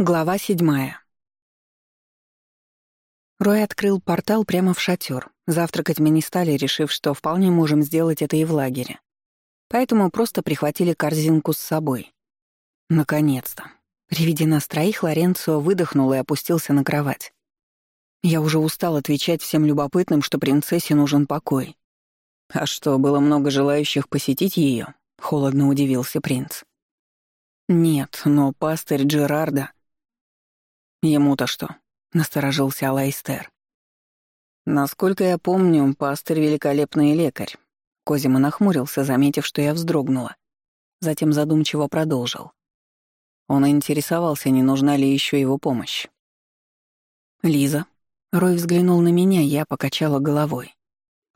Глава седьмая. Рой открыл портал прямо в шатер. Завтракать мы не стали, решив, что вполне можем сделать это и в лагере. Поэтому просто прихватили корзинку с собой. Наконец-то. При виде нас троих Лоренцо выдохнул и опустился на кровать. Я уже устал отвечать всем любопытным, что принцессе нужен покой. А что, было много желающих посетить ее? холодно удивился принц. Нет, но пастырь Джерарда «Ему-то что?» — насторожился Алайстер. «Насколько я помню, пастырь — великолепный лекарь». Козима нахмурился, заметив, что я вздрогнула. Затем задумчиво продолжил. Он интересовался, не нужна ли еще его помощь. «Лиза». Рой взглянул на меня, я покачала головой.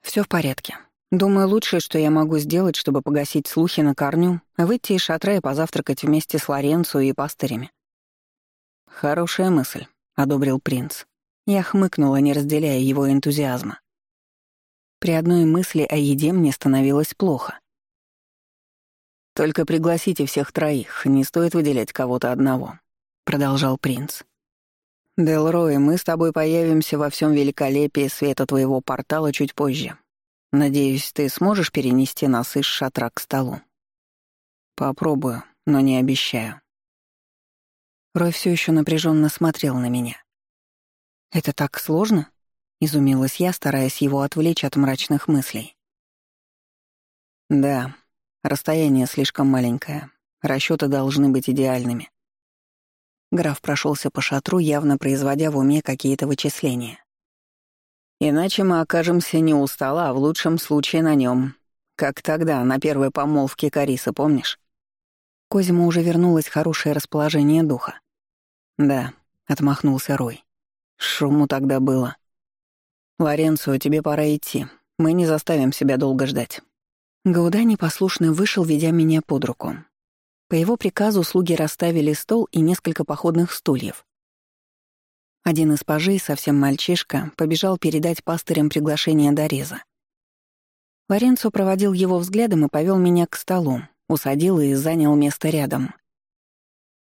Все в порядке. Думаю, лучшее, что я могу сделать, чтобы погасить слухи на корню, выйти из шатра и позавтракать вместе с Лоренцо и пастырями. «Хорошая мысль», — одобрил принц. Я хмыкнула, не разделяя его энтузиазма. При одной мысли о еде мне становилось плохо. «Только пригласите всех троих, не стоит выделять кого-то одного», — продолжал принц. «Делрой, мы с тобой появимся во всем великолепии света твоего портала чуть позже. Надеюсь, ты сможешь перенести нас из шатра к столу?» «Попробую, но не обещаю», Рой все еще напряженно смотрел на меня. «Это так сложно?» — изумилась я, стараясь его отвлечь от мрачных мыслей. «Да, расстояние слишком маленькое. Расчеты должны быть идеальными». Граф прошелся по шатру, явно производя в уме какие-то вычисления. «Иначе мы окажемся не у стола, а в лучшем случае на нем, Как тогда, на первой помолвке Карисы, помнишь?» Козьма уже вернулось хорошее расположение духа. «Да», — отмахнулся Рой. «Шуму тогда было». «Лоренцо, тебе пора идти. Мы не заставим себя долго ждать». Гауда непослушно вышел, ведя меня под руку. По его приказу слуги расставили стол и несколько походных стульев. Один из пажей, совсем мальчишка, побежал передать пастырям приглашение Дореза. Лоренцо проводил его взглядом и повел меня к столу, усадил и занял место рядом —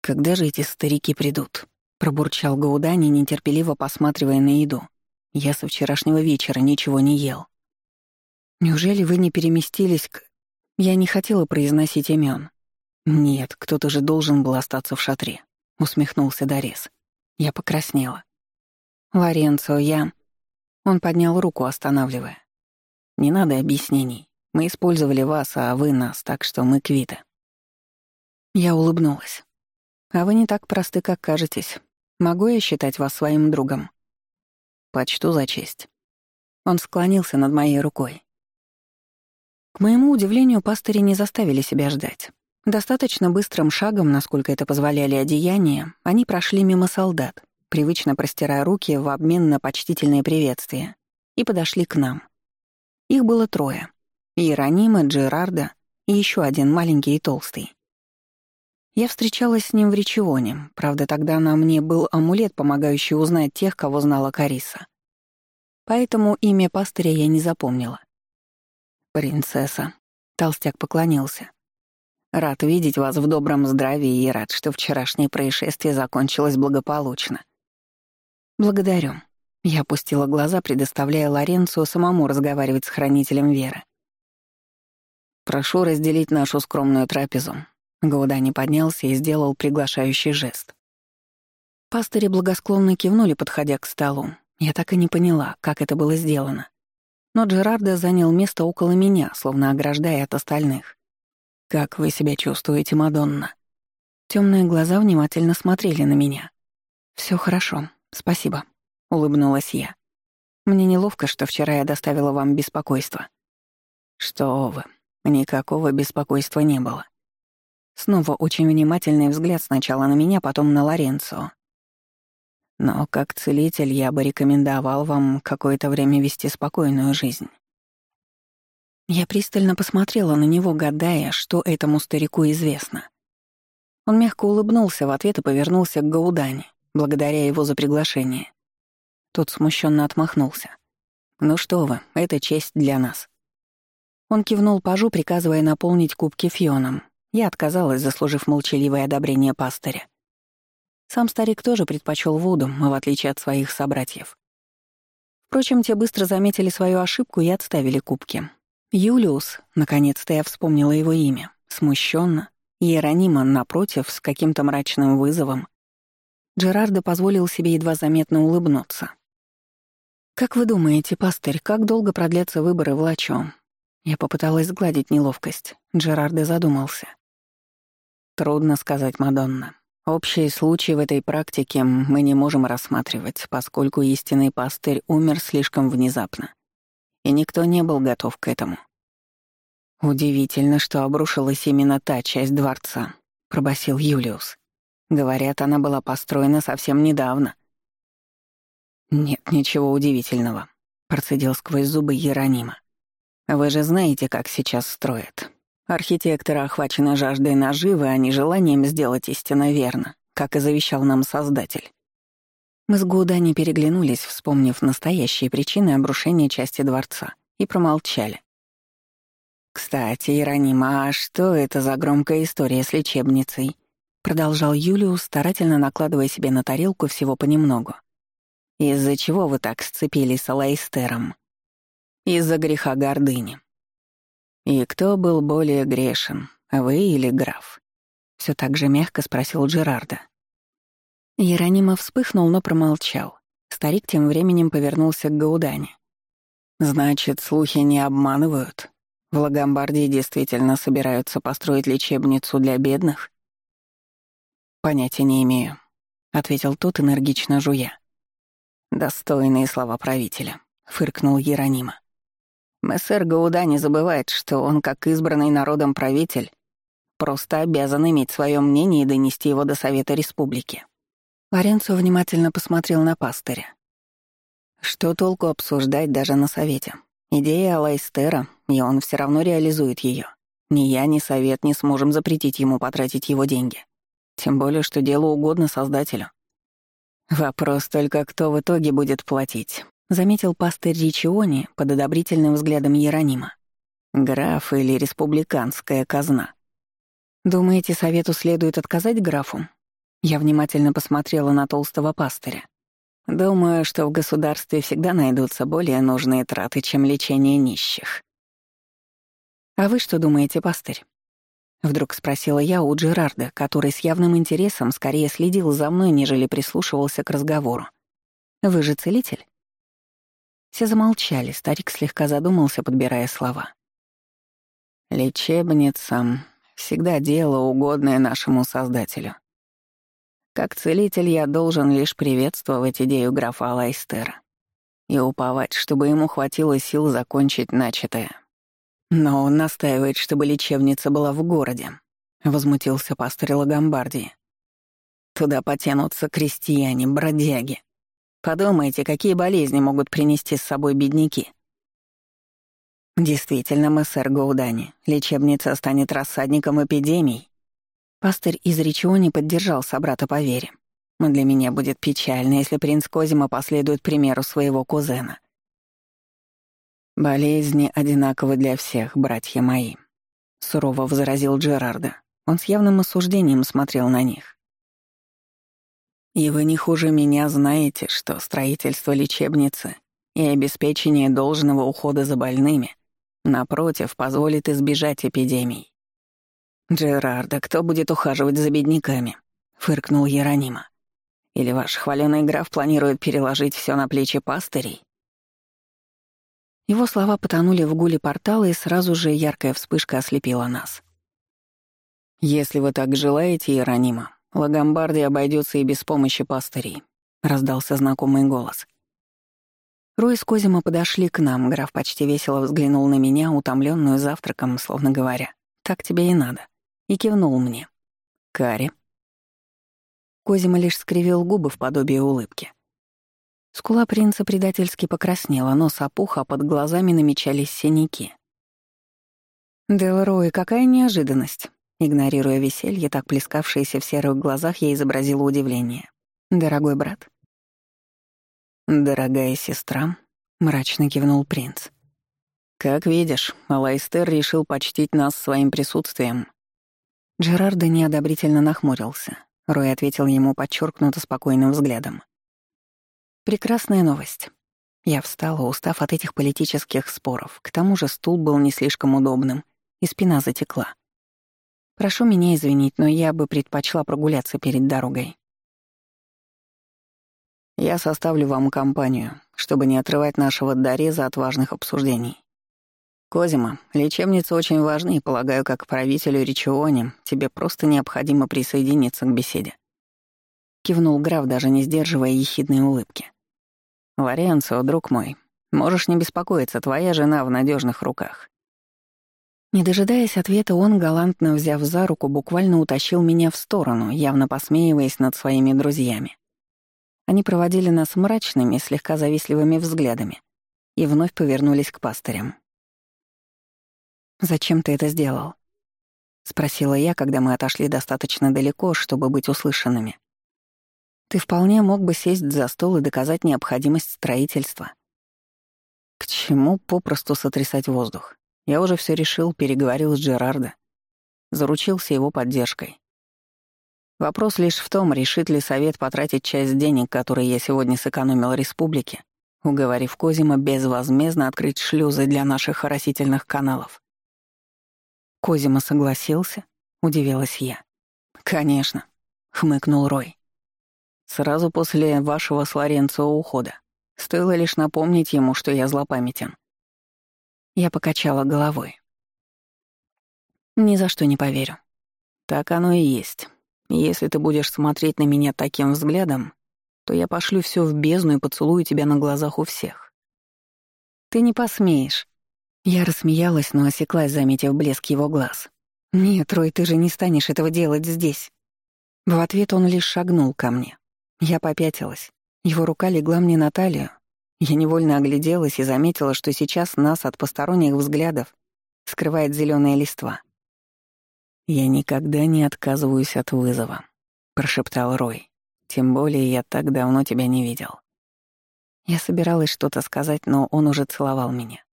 «Когда же эти старики придут?» — пробурчал Гаудани, нетерпеливо посматривая на еду. «Я со вчерашнего вечера ничего не ел». «Неужели вы не переместились к...» Я не хотела произносить имен. «Нет, кто-то же должен был остаться в шатре», — усмехнулся Дорис. Я покраснела. «Лоренцо, я...» Он поднял руку, останавливая. «Не надо объяснений. Мы использовали вас, а вы нас, так что мы квиты». Я улыбнулась. А вы не так просты, как кажетесь. Могу я считать вас своим другом?» «Почту за честь». Он склонился над моей рукой. К моему удивлению, пастыри не заставили себя ждать. Достаточно быстрым шагом, насколько это позволяли одеяния, они прошли мимо солдат, привычно простирая руки в обмен на почтительные приветствия, и подошли к нам. Их было трое. Иеронима, Джерарда и еще один маленький и толстый. Я встречалась с ним в Ричионе, правда, тогда на мне был амулет, помогающий узнать тех, кого знала Кариса. Поэтому имя пастыря я не запомнила. «Принцесса», — толстяк поклонился. «Рад видеть вас в добром здравии и рад, что вчерашнее происшествие закончилось благополучно». «Благодарю». Я опустила глаза, предоставляя Лоренцу самому разговаривать с хранителем веры. «Прошу разделить нашу скромную трапезу», Гаудани поднялся и сделал приглашающий жест. Пастыри благосклонно кивнули, подходя к столу. Я так и не поняла, как это было сделано. Но Джерардо занял место около меня, словно ограждая от остальных. «Как вы себя чувствуете, Мадонна?» Темные глаза внимательно смотрели на меня. Все хорошо, спасибо», — улыбнулась я. «Мне неловко, что вчера я доставила вам беспокойство». «Что вы, никакого беспокойства не было. Снова очень внимательный взгляд сначала на меня, потом на Лоренцо. Но как целитель я бы рекомендовал вам какое-то время вести спокойную жизнь. Я пристально посмотрела на него, гадая, что этому старику известно. Он мягко улыбнулся в ответ и повернулся к Гаудане, благодаря его за приглашение. Тот смущенно отмахнулся. «Ну что вы, это честь для нас». Он кивнул пажу, приказывая наполнить кубки фионом, я отказалась, заслужив молчаливое одобрение пастыря. Сам старик тоже предпочел воду, в отличие от своих собратьев. Впрочем, те быстро заметили свою ошибку и отставили кубки. Юлиус, наконец-то я вспомнила его имя, смущенно, Иеронима, напротив, с каким-то мрачным вызовом. Джерардо позволил себе едва заметно улыбнуться. «Как вы думаете, пастырь, как долго продлятся выборы в Лачо?» Я попыталась сгладить неловкость. Джерардо задумался. «Трудно сказать, Мадонна. Общие случаи в этой практике мы не можем рассматривать, поскольку истинный пастырь умер слишком внезапно, и никто не был готов к этому. Удивительно, что обрушилась именно та часть дворца, пробасил Юлиус. Говорят, она была построена совсем недавно. Нет ничего удивительного, процедил сквозь зубы Еронима. Вы же знаете, как сейчас строят. Архитекторы охвачены жаждой наживы, а не желанием сделать истинно верно, как и завещал нам Создатель. Мы с Гудани переглянулись, вспомнив настоящие причины обрушения части дворца, и промолчали. «Кстати, Иронима, а что это за громкая история с лечебницей?» Продолжал Юлиус, старательно накладывая себе на тарелку всего понемногу. «Из-за чего вы так сцепились с Алайстером?» «Из-за греха гордыни. «И кто был более грешен, вы или граф?» Все так же мягко спросил Джерарда. Еронима вспыхнул, но промолчал. Старик тем временем повернулся к Гаудане. «Значит, слухи не обманывают? В Лагомбардии действительно собираются построить лечебницу для бедных?» «Понятия не имею», — ответил тот, энергично жуя. «Достойные слова правителя», — фыркнул Еронима. Мессер Гауда не забывает, что он, как избранный народом правитель, просто обязан иметь свое мнение и донести его до Совета Республики. Лоренцо внимательно посмотрел на пастыря. Что толку обсуждать даже на Совете? Идея Алайстера, и он все равно реализует ее. Ни я, ни Совет не сможем запретить ему потратить его деньги. Тем более, что дело угодно Создателю. Вопрос только, кто в итоге будет платить. — заметил пастырь Ричиони под одобрительным взглядом Еронима. «Граф или республиканская казна?» «Думаете, совету следует отказать графу?» Я внимательно посмотрела на толстого пастыря. «Думаю, что в государстве всегда найдутся более нужные траты, чем лечение нищих». «А вы что думаете, пастырь?» Вдруг спросила я у Джерарда, который с явным интересом скорее следил за мной, нежели прислушивался к разговору. «Вы же целитель?» Все замолчали, старик слегка задумался, подбирая слова. «Лечебница — всегда дело, угодное нашему Создателю. Как целитель я должен лишь приветствовать идею графа Лайстера и уповать, чтобы ему хватило сил закончить начатое. Но он настаивает, чтобы лечебница была в городе», — возмутился пастырь Лагомбардии. «Туда потянутся крестьяне, бродяги, Подумайте, какие болезни могут принести с собой бедняки. Действительно, мессер Гоудани, лечебница станет рассадником эпидемий. Пастырь из Ричиони поддержал собрата по вере. Для меня будет печально, если принц Козима последует примеру своего кузена. «Болезни одинаковы для всех, братья мои», — сурово возразил Джерарда. Он с явным осуждением смотрел на них. И вы не хуже меня знаете, что строительство лечебницы и обеспечение должного ухода за больными, напротив, позволит избежать эпидемий. «Джерарда, кто будет ухаживать за бедняками?» — фыркнул Еронима. «Или ваш хваленый граф планирует переложить все на плечи пастырей?» Его слова потонули в гуле портала, и сразу же яркая вспышка ослепила нас. «Если вы так желаете, Иеронима, Лагомбарди обойдется и без помощи пастырей», — раздался знакомый голос. Рой с Козима подошли к нам, граф почти весело взглянул на меня, утомленную завтраком, словно говоря, «Так тебе и надо», и кивнул мне. «Кари». Козима лишь скривил губы в подобие улыбки. Скула принца предательски покраснела, нос опух, а под глазами намечались синяки. «Делрой, какая неожиданность!» Игнорируя веселье, так плескавшееся в серых глазах, я изобразила удивление. «Дорогой брат?» «Дорогая сестра», — мрачно кивнул принц. «Как видишь, Алайстер решил почтить нас своим присутствием». Джерардо неодобрительно нахмурился. Рой ответил ему подчеркнуто спокойным взглядом. Прекрасная новость. Я встала, устав от этих политических споров. К тому же стул был не слишком удобным, и спина затекла. Прошу меня извинить, но я бы предпочла прогуляться перед дорогой. Я составлю вам компанию, чтобы не отрывать нашего Дореза от важных обсуждений. Козима, лечебницы очень важны, и, полагаю, как правителю Ричионе, тебе просто необходимо присоединиться к беседе. Кивнул граф, даже не сдерживая ехидной улыбки. «Лоренцо, друг мой, можешь не беспокоиться, твоя жена в надежных руках». Не дожидаясь ответа, он, галантно взяв за руку, буквально утащил меня в сторону, явно посмеиваясь над своими друзьями. Они проводили нас мрачными, слегка завистливыми взглядами и вновь повернулись к пастырям. «Зачем ты это сделал?» — спросила я, когда мы отошли достаточно далеко, чтобы быть услышанными. «Ты вполне мог бы сесть за стол и доказать необходимость строительства». «К чему попросту сотрясать воздух? Я уже все решил, переговорил с Джерардо. Заручился его поддержкой. Вопрос лишь в том, решит ли Совет потратить часть денег, которые я сегодня сэкономил республике, уговорив Козима безвозмездно открыть шлюзы для наших оросительных каналов. Козима согласился, удивилась я. «Конечно», — хмыкнул Рой. «Сразу после вашего с Лоренцо ухода. Стоило лишь напомнить ему, что я злопамятен». Я покачала головой. «Ни за что не поверю». «Так оно и есть. Если ты будешь смотреть на меня таким взглядом, то я пошлю все в бездну и поцелую тебя на глазах у всех. Ты не посмеешь. Я рассмеялась, но осеклась, заметив блеск его глаз. «Нет, Рой, ты же не станешь этого делать здесь». В ответ он лишь шагнул ко мне. Я попятилась. Его рука легла мне на талию. Я невольно огляделась и заметила, что сейчас нас от посторонних взглядов скрывает зеленая листва. «Я никогда не отказываюсь от вызова», — прошептал Рой. «Тем более я так давно тебя не видел». Я собиралась что-то сказать, но он уже целовал меня.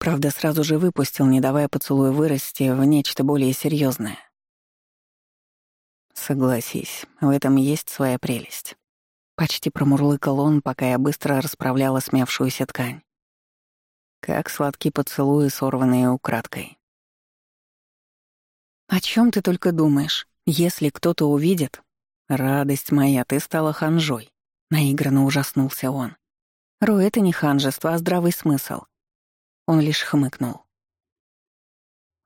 Правда, сразу же выпустил, не давая поцелую вырасти в нечто более серьезное. «Согласись, в этом есть своя прелесть». Почти промурлыкал он, пока я быстро расправляла смявшуюся ткань. Как сладкие поцелуи, сорванные украдкой. «О чем ты только думаешь? Если кто-то увидит...» «Радость моя, ты стала ханжой», — наигранно ужаснулся он. «Ро, это не ханжество, а здравый смысл». Он лишь хмыкнул.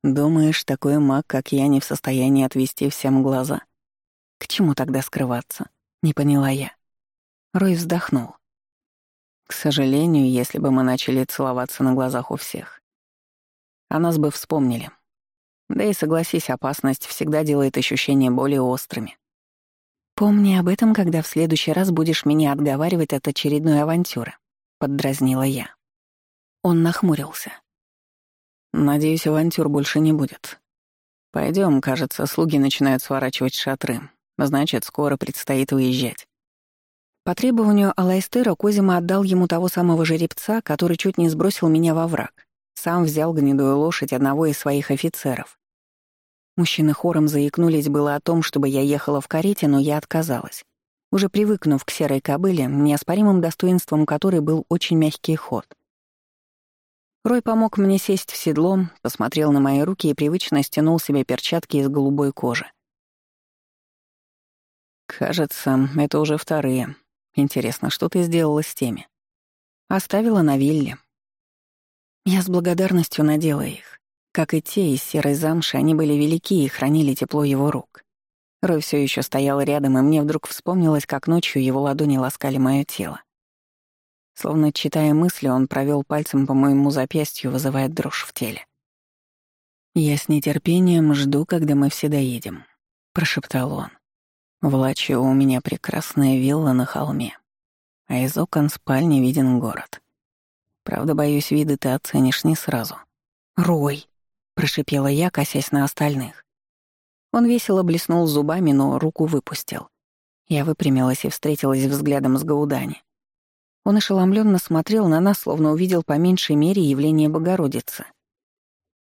«Думаешь, такой маг, как я, не в состоянии отвести всем глаза?» «К чему тогда скрываться?» — не поняла я. Рой вздохнул. «К сожалению, если бы мы начали целоваться на глазах у всех, о нас бы вспомнили, да и согласись, опасность всегда делает ощущения более острыми. «Помни об этом, когда в следующий раз будешь меня отговаривать от очередной авантюры», — поддразнила я. Он нахмурился. «Надеюсь, авантюр больше не будет. Пойдем, кажется, слуги начинают сворачивать шатры. Значит, скоро предстоит выезжать». По требованию Алайстера Козима отдал ему того самого жеребца, который чуть не сбросил меня во враг. Сам взял гнедую лошадь одного из своих офицеров. Мужчины хором заикнулись было о том, чтобы я ехала в карете, но я отказалась. Уже привыкнув к серой кобыле, неоспоримым достоинством которой был очень мягкий ход. Рой помог мне сесть в седло, посмотрел на мои руки и привычно стянул себе перчатки из голубой кожи. «Кажется, это уже вторые. Интересно, что ты сделала с теми?» «Оставила на вилле». Я с благодарностью надела их. Как и те из серой замши, они были велики и хранили тепло его рук. Рой все еще стоял рядом, и мне вдруг вспомнилось, как ночью его ладони ласкали мое тело. Словно читая мысли, он провел пальцем по моему запястью, вызывая дрожь в теле. «Я с нетерпением жду, когда мы все доедем», — прошептал он. «В Лачио у меня прекрасная вилла на холме, а из окон спальни виден город. Правда, боюсь, виды ты оценишь не сразу». «Рой!» — прошипела я, косясь на остальных. Он весело блеснул зубами, но руку выпустил. Я выпрямилась и встретилась взглядом с Гаудани. Он ошеломленно смотрел на нас, словно увидел по меньшей мере явление Богородицы.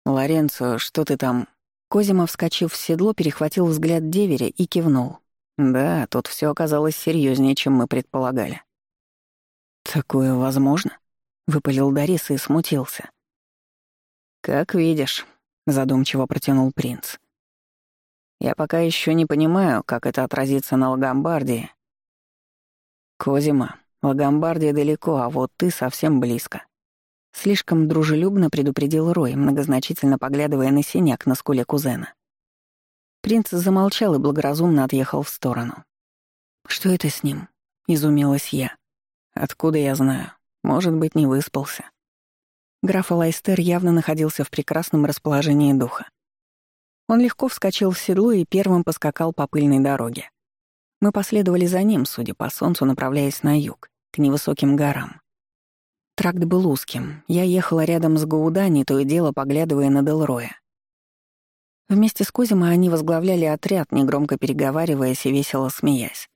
«Лоренцо, что ты там?» Козима, вскочив в седло, перехватил взгляд деверя и кивнул. Да, тут все оказалось серьезнее, чем мы предполагали. «Такое возможно?» — выпалил Дарис и смутился. «Как видишь», — задумчиво протянул принц. «Я пока еще не понимаю, как это отразится на Лагомбардии. Козима, Лагомбардия далеко, а вот ты совсем близко». Слишком дружелюбно предупредил Рой, многозначительно поглядывая на синяк на скуле кузена. Принц замолчал и благоразумно отъехал в сторону. «Что это с ним?» — изумилась я. «Откуда я знаю? Может быть, не выспался». Граф Лайстер явно находился в прекрасном расположении духа. Он легко вскочил в седло и первым поскакал по пыльной дороге. Мы последовали за ним, судя по солнцу, направляясь на юг, к невысоким горам. Тракт был узким. Я ехала рядом с Гаудани, то и дело поглядывая на Делроя. Вместе с Кузимой они возглавляли отряд, негромко переговариваясь и весело смеясь.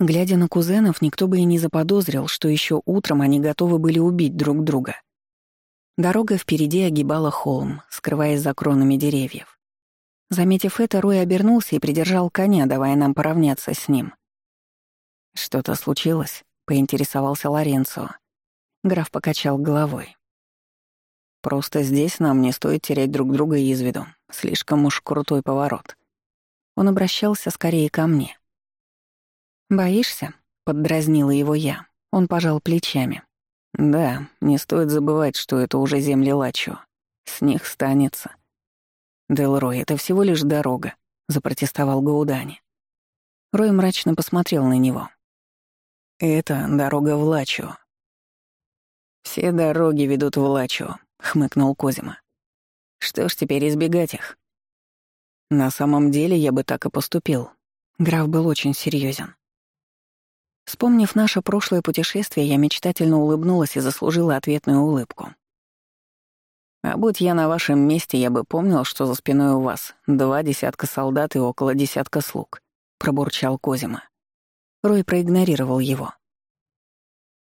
Глядя на кузенов, никто бы и не заподозрил, что еще утром они готовы были убить друг друга. Дорога впереди огибала холм, скрываясь за кронами деревьев. Заметив это, Рой обернулся и придержал коня, давая нам поравняться с ним. «Что-то случилось?» — поинтересовался Лоренцо. Граф покачал головой. Просто здесь нам не стоит терять друг друга из виду. Слишком уж крутой поворот. Он обращался скорее ко мне. «Боишься?» — поддразнила его я. Он пожал плечами. «Да, не стоит забывать, что это уже земли Лачо. С них станется». «Делрой, это всего лишь дорога», — запротестовал Гаудани. Рой мрачно посмотрел на него. «Это дорога в Лачо». «Все дороги ведут в Лачо», — хмыкнул Козима. «Что ж теперь избегать их?» «На самом деле я бы так и поступил». Граф был очень серьезен. Вспомнив наше прошлое путешествие, я мечтательно улыбнулась и заслужила ответную улыбку. «А будь я на вашем месте, я бы помнил, что за спиной у вас два десятка солдат и около десятка слуг», — пробурчал Козима. Рой проигнорировал его.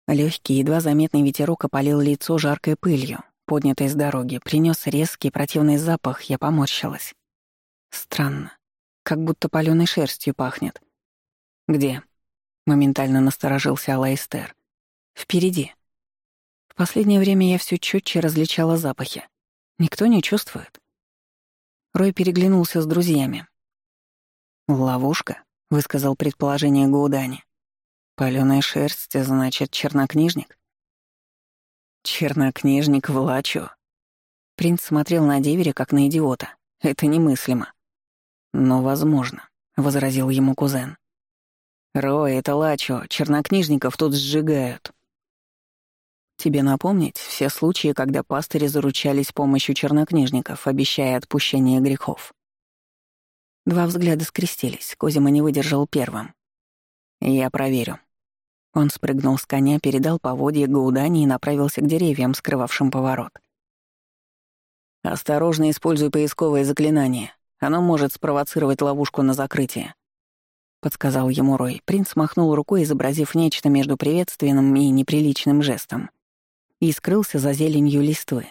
Легкий, едва заметный ветерок опалил лицо жаркой пылью, поднятый с дороги, принес резкий противный запах, я поморщилась. Странно. Как будто палёной шерстью пахнет. «Где?» — моментально насторожился Алайстер. «Впереди». В последнее время я все четче различала запахи. Никто не чувствует. Рой переглянулся с друзьями. «Ловушка», — высказал предположение Гаудани. «Палёная шерсть, значит, чернокнижник?» Чернокнижник Влачо. Принц смотрел на деверя, как на идиота. Это немыслимо. Но возможно, — возразил ему кузен. «Рой, это Лачо, чернокнижников тут сжигают». Тебе напомнить все случаи, когда пастыри заручались помощью чернокнижников, обещая отпущение грехов. Два взгляда скрестились, Козима не выдержал первым. «Я проверю», он спрыгнул с коня, передал поводье Гаудани и направился к деревьям, скрывавшим поворот. «Осторожно используй поисковое заклинание. Оно может спровоцировать ловушку на закрытие», — подсказал ему Рой. Принц махнул рукой, изобразив нечто между приветственным и неприличным жестом, и скрылся за зеленью листвы.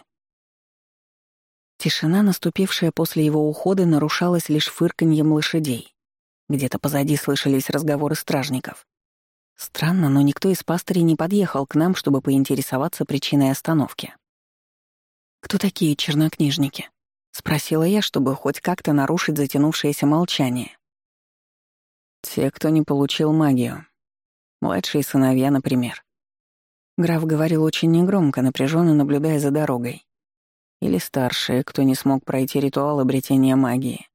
Тишина, наступившая после его ухода, нарушалась лишь фырканьем лошадей. Где-то позади слышались разговоры стражников. Странно, но никто из пастырей не подъехал к нам, чтобы поинтересоваться причиной остановки. «Кто такие чернокнижники?» — спросила я, чтобы хоть как-то нарушить затянувшееся молчание. «Те, кто не получил магию. Младшие сыновья, например». Граф говорил очень негромко, напряженно наблюдая за дорогой. Или старшие, кто не смог пройти ритуал обретения магии.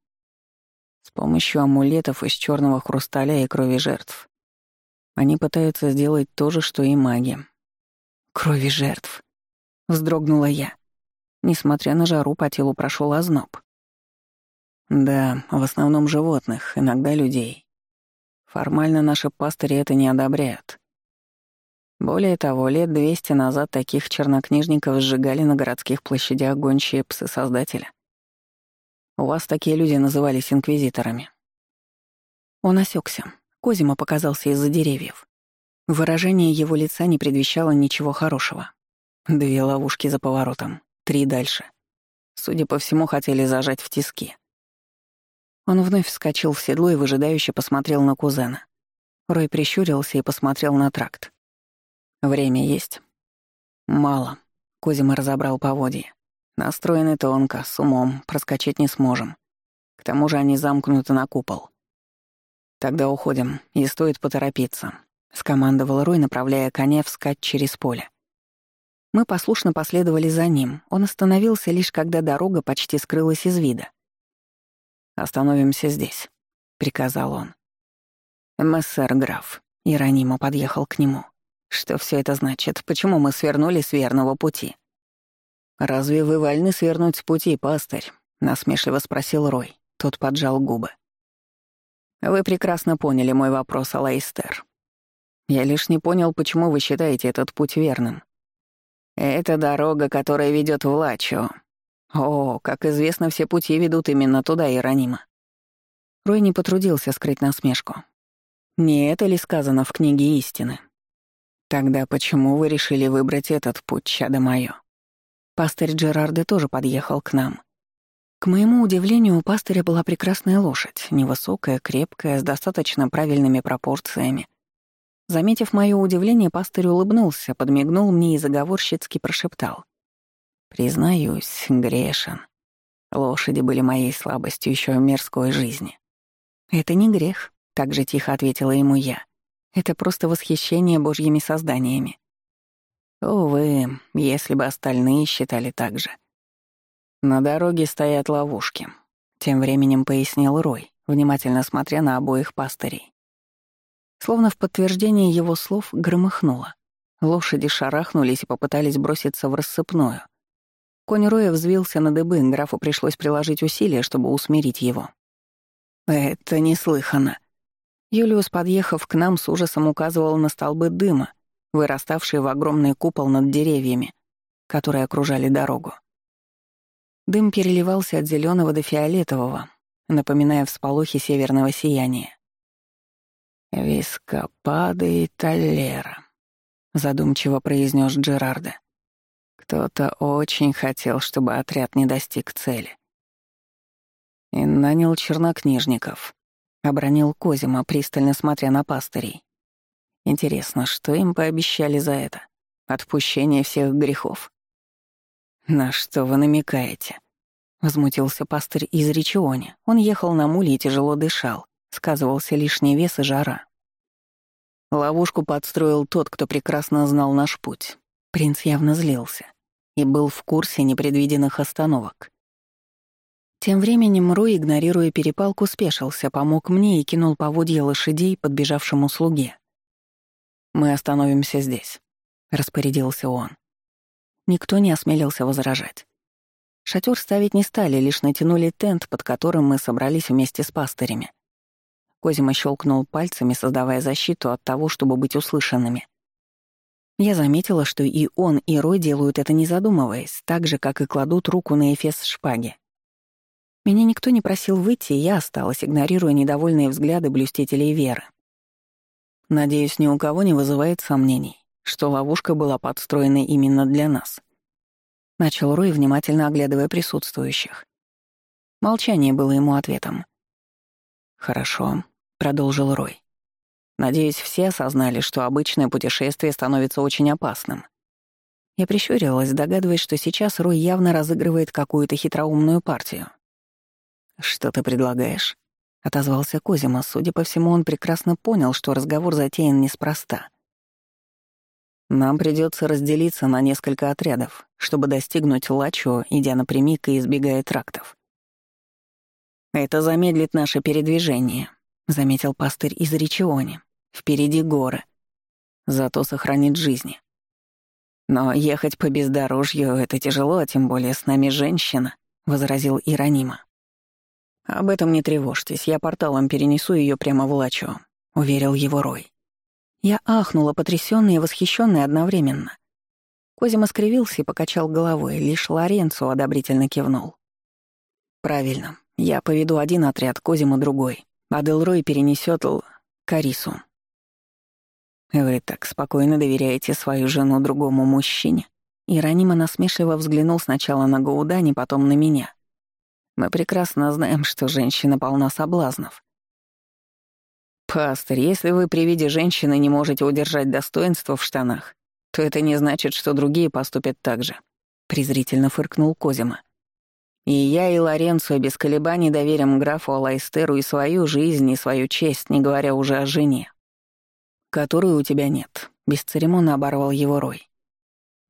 С помощью амулетов из черного хрусталя и крови жертв. Они пытаются сделать то же, что и маги. Крови жертв. Вздрогнула я. Несмотря на жару, по телу прошел озноб. Да, в основном животных, иногда людей. Формально наши пастыри это не одобряют. Более того, лет двести назад таких чернокнижников сжигали на городских площадях гончие псы Создателя. У вас такие люди назывались инквизиторами. Он осекся. Козима показался из-за деревьев. Выражение его лица не предвещало ничего хорошего. Две ловушки за поворотом, три дальше. Судя по всему, хотели зажать в тиски. Он вновь вскочил в седло и выжидающе посмотрел на кузена. Рой прищурился и посмотрел на тракт. «Время есть?» «Мало», — Козима разобрал поводья. «Настроены тонко, с умом, проскочить не сможем. К тому же они замкнуты на купол». «Тогда уходим, и стоит поторопиться», — скомандовал Рой, направляя коня вскать через поле. Мы послушно последовали за ним. Он остановился лишь когда дорога почти скрылась из вида. «Остановимся здесь», — приказал он. «Мессер граф», — Иронимо подъехал к нему. «Что все это значит? Почему мы свернули с верного пути?» «Разве вы вольны свернуть с пути, пастырь?» — насмешливо спросил Рой. Тот поджал губы. «Вы прекрасно поняли мой вопрос, Алайстер. Я лишь не понял, почему вы считаете этот путь верным. Это дорога, которая ведет в Лачо, о, как известно, все пути ведут именно туда, Иеронима. Рой не потрудился скрыть насмешку. Не это ли сказано в книге истины? Тогда почему вы решили выбрать этот путь, чадо моё? Пастырь Джерарде тоже подъехал к нам. К моему удивлению, у пастыря была прекрасная лошадь, невысокая, крепкая, с достаточно правильными пропорциями. Заметив моё удивление, пастырь улыбнулся, подмигнул мне и заговорщицки прошептал. Признаюсь, грешен. Лошади были моей слабостью еще в мирской жизни. Это не грех, так же тихо ответила ему я. Это просто восхищение божьими созданиями. Увы, если бы остальные считали так же. На дороге стоят ловушки. Тем временем пояснил Рой, внимательно смотря на обоих пастырей. Словно в подтверждение его слов громыхнуло. Лошади шарахнулись и попытались броситься в рассыпную — Конь Роя взвился на дыбы, графу пришлось приложить усилия, чтобы усмирить его. «Это неслыханно». Юлиус, подъехав к нам, с ужасом указывал на столбы дыма, выраставшие в огромный купол над деревьями, которые окружали дорогу. Дым переливался от зеленого до фиолетового, напоминая всполохи северного сияния. «Вископады и Толера», — задумчиво произнес Джерарда. Кто-то очень хотел, чтобы отряд не достиг цели. И нанял чернокнижников. Обронил Козима, пристально смотря на пастырей. Интересно, что им пообещали за это? Отпущение всех грехов? «На что вы намекаете?» Возмутился пастырь из Ричиони. Он ехал на муле и тяжело дышал. Сказывался лишний вес и жара. Ловушку подстроил тот, кто прекрасно знал наш путь. Принц явно злился и был в курсе непредвиденных остановок. Тем временем Рой, игнорируя перепалку, спешился, помог мне и кинул поводья лошадей подбежавшему слуге. «Мы остановимся здесь», — распорядился он. Никто не осмелился возражать. Шатер ставить не стали, лишь натянули тент, под которым мы собрались вместе с пастырями. Козима щелкнул пальцами, создавая защиту от того, чтобы быть услышанными. Я заметила, что и он, и Рой делают это не задумываясь, так же, как и кладут руку на эфес шпаги. Меня никто не просил выйти, и я осталась, игнорируя недовольные взгляды блюстителей веры. Надеюсь, ни у кого не вызывает сомнений, что ловушка была подстроена именно для нас. Начал Рой, внимательно оглядывая присутствующих. Молчание было ему ответом. «Хорошо», — продолжил Рой. Надеюсь, все осознали, что обычное путешествие становится очень опасным. Я прищурилась, догадываясь, что сейчас Рой явно разыгрывает какую-то хитроумную партию. «Что ты предлагаешь?» — отозвался Козима. Судя по всему, он прекрасно понял, что разговор затеян неспроста. «Нам придется разделиться на несколько отрядов, чтобы достигнуть Лачо, идя напрямик и избегая трактов. Это замедлит наше передвижение», — заметил пастырь из Ричиони. Впереди горы. Зато сохранит жизни. Но ехать по бездорожью — это тяжело, а тем более с нами женщина, — возразил Иронима. «Об этом не тревожьтесь, я порталом перенесу ее прямо в Лачо», — уверил его Рой. Я ахнула, потрясённая и восхищённая одновременно. Козима скривился и покачал головой, лишь Лоренцо одобрительно кивнул. «Правильно. Я поведу один отряд, Козима — другой. А Делрой перенесёт Л... Карису. «Вы так спокойно доверяете свою жену другому мужчине?» Иронима насмешливо взглянул сначала на Гаудани, потом на меня. Мы прекрасно знаем, что женщина полна соблазнов. «Пастор, если вы при виде женщины не можете удержать достоинство в штанах, то это не значит, что другие поступят так же», — презрительно фыркнул Козима. «И я, и Лоренцо без колебаний доверим графу Алайстеру и свою жизнь, и свою честь, не говоря уже о жене, которой у тебя нет», — бесцеремонно оборвал его Рой.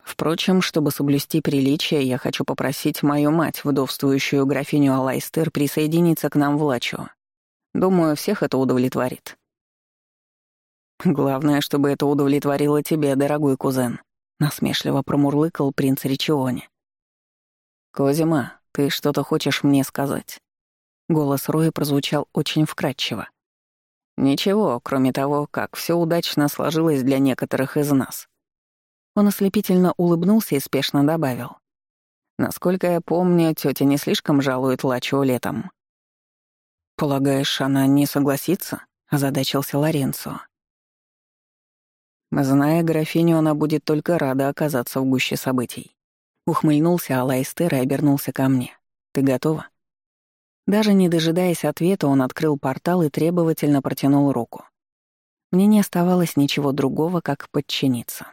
Впрочем, чтобы соблюсти приличие, я хочу попросить мою мать, вдовствующую графиню Алайстер, присоединиться к нам в Лачо. Думаю, всех это удовлетворит. Главное, чтобы это удовлетворило тебе, дорогой кузен, насмешливо промурлыкал принц Ричиони. Козима, ты что-то хочешь мне сказать? Голос Роя прозвучал очень вкрадчиво. Ничего, кроме того, как все удачно сложилось для некоторых из нас. Он ослепительно улыбнулся и спешно добавил. Насколько я помню, тетя не слишком жалует Лачо летом. «Полагаешь, она не согласится?» — озадачился Лоренцо. Зная графиню, она будет только рада оказаться в гуще событий. Ухмыльнулся Алайстер и обернулся ко мне. «Ты готова?» Даже не дожидаясь ответа, он открыл портал и требовательно протянул руку. Мне не оставалось ничего другого, как подчиниться.